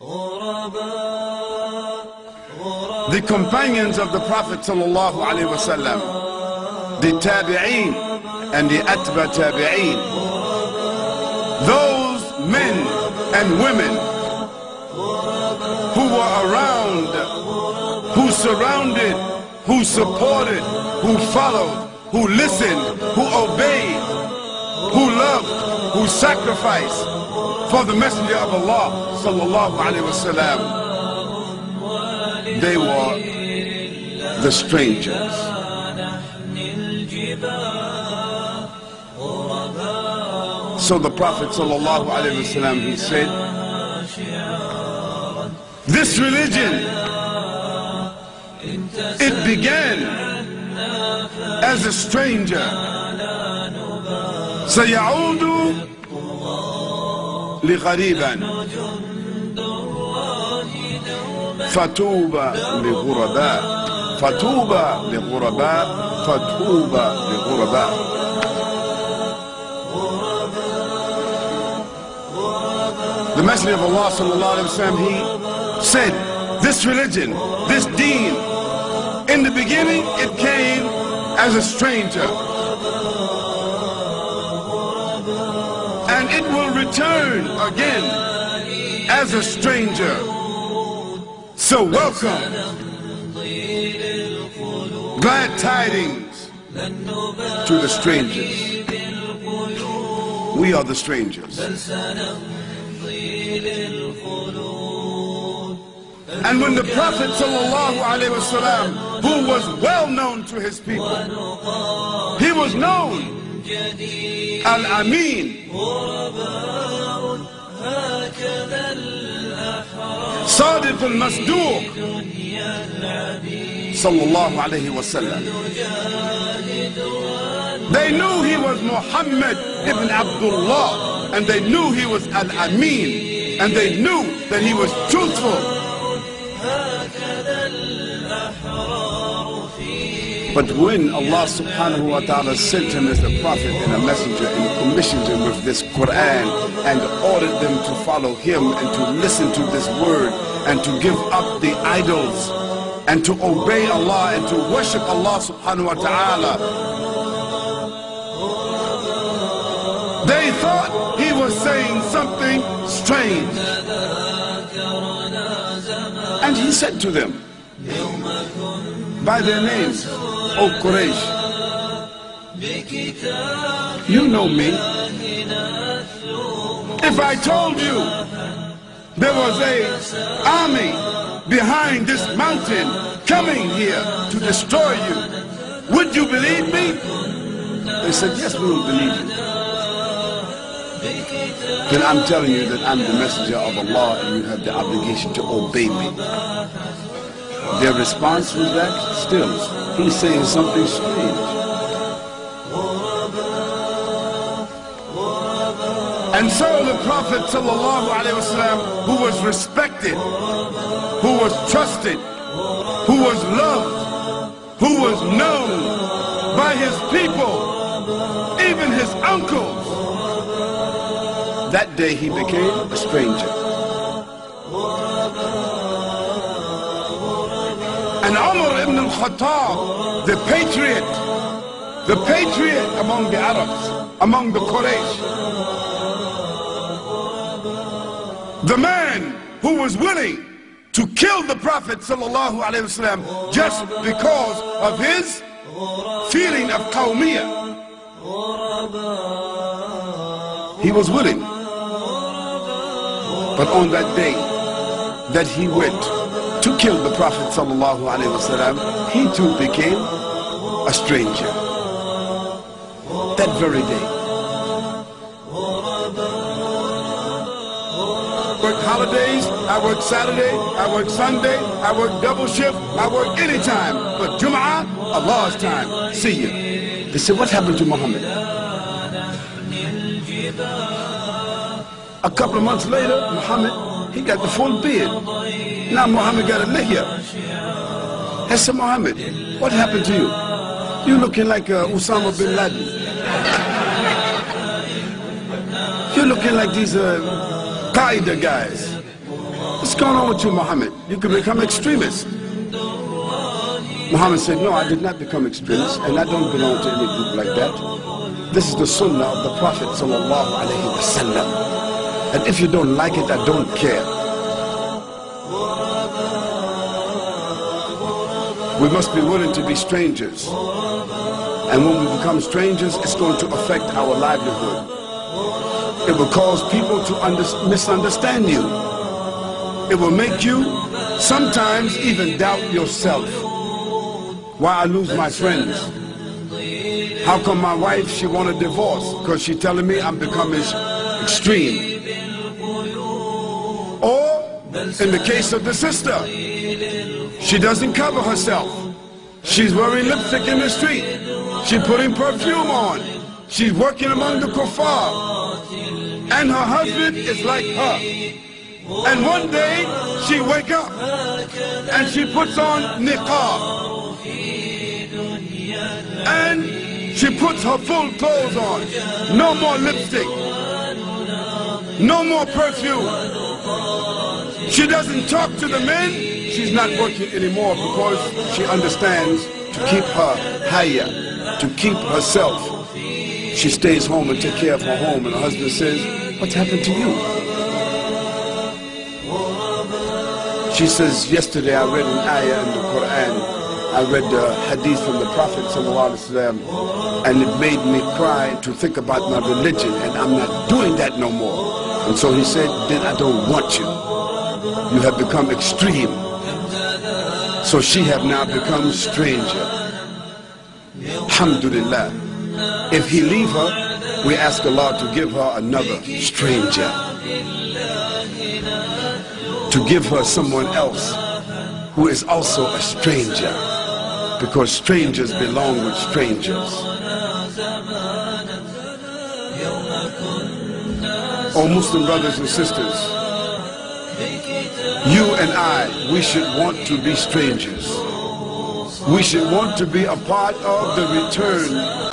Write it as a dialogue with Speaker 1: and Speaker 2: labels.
Speaker 1: The companions of the Prophet sallallahu alaihi wasallam, the tabi'een and the atba tabi'een, those men and women who were around, who surrounded, who supported, who followed, who listened, who obeyed, who loved, who sacrificed for the Messenger of Allah sallallahu alaihi wasallam. They were the strangers. So the Prophet sallallahu alaihi wasallam he said, this religion, it began as a stranger. سيعود لغريبا فتوبى لغرباء فتوبى لغرباء فتوبى لغرباء The Messenger of Allah sallallahu alaihi wasallam he said, this religion, this deen, in the beginning it came as a stranger. it will return again as a stranger. So welcome. Glad tidings to the strangers. We are the strangers. And when the Prophet ﷺ, who was well known to his people, he was known Al-Amin, صادق المصدوق صلى الله عليه وسلم They knew he was Muhammad ibn Abdullah and they knew he was Al-Amin and they knew that he was truthful But when Allah subhanahu wa ta'ala sent him as a prophet and a messenger and commissioned him with this Quran and ordered them to follow him and to listen to this word and to give up the idols and to obey Allah and to worship Allah subhanahu wa ta'ala. They thought he was saying something strange. And he said to them, by their names, O Quraysh, you know me. If I told you there was a army behind this mountain coming here to destroy you, would you believe me? They said, yes, we will believe you. Then I'm telling you that I'm the messenger of Allah and you have the obligation to obey me. Their response was that still, he's saying something strange. And so the Prophet ﷺ, who was respected, who was trusted, who was loved, who was known by his people, even his uncles, that day he became a stranger. Umar al-Khattab, the patriot, the patriot among the Arabs, among the Quraysh, the man who was willing to kill the Prophet wasallam just because of his feeling of qawmiyah. He was willing. But on that day that he went to kill the Prophet he too became a stranger. That very day. Work holidays, I work Saturday, I work Sunday, I work double shift, I work any time. But Jum'ah, Allah's time. See you. They said, what happened to Muhammad? A couple of months later, Muhammad, he got the full beard. Now Muhammad got a lihya. I said, Muhammad, what happened to you? You looking like uh, Osama bin Laden. You're looking like these uh, Qaeda guys. What's going on with you, Muhammad? You could become extremist. Muhammad said, no, I did not become extremist, and I don't belong to any group like that. This is the sunnah of the Prophet sallallahu alaihi wasallam. And if you don't like it, I don't care. We must be willing to be strangers. And when we become strangers, it's going to affect our livelihood. It will cause people to misunderstand you. It will make you sometimes even doubt yourself. Why I lose my friends? How come my wife, she want a divorce? Because she telling me I'm becoming extreme. In the case of the sister, she doesn't cover herself. She's wearing lipstick in the street. She's putting perfume on. She's working among the kuffar and her husband is like her. And one day she wake up and she puts on niqab. And she puts her full clothes on. No more lipstick. No more perfume. She doesn't talk to the men. She's not working anymore because she understands to keep her higher, to keep herself she stays home and take care of her home and her husband says, what's happened to you? She says, yesterday I read an ayah in the Quran. I read the hadith from the Prophet ﷺ, and it made me cry to think about my religion and I'm not doing that no more. And so he said, then I don't want you. You have become extreme. So she have now become stranger. Alhamdulillah. If he leave her, we ask Allah to give her another stranger. To give her someone else who is also a stranger. Because strangers belong with strangers. Oh Muslim brothers and sisters, you and I, we should want to be strangers. We should want to be a part of the return